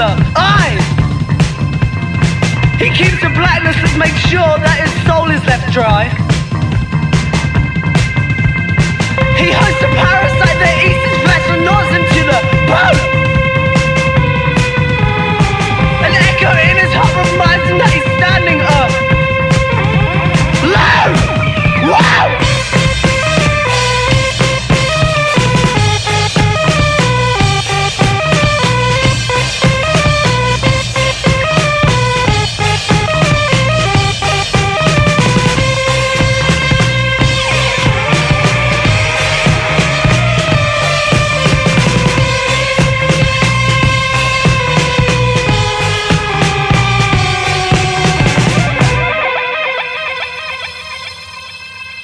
the eyes. He keeps the blackness and makes sure that his soul is left dry. He hosts a power.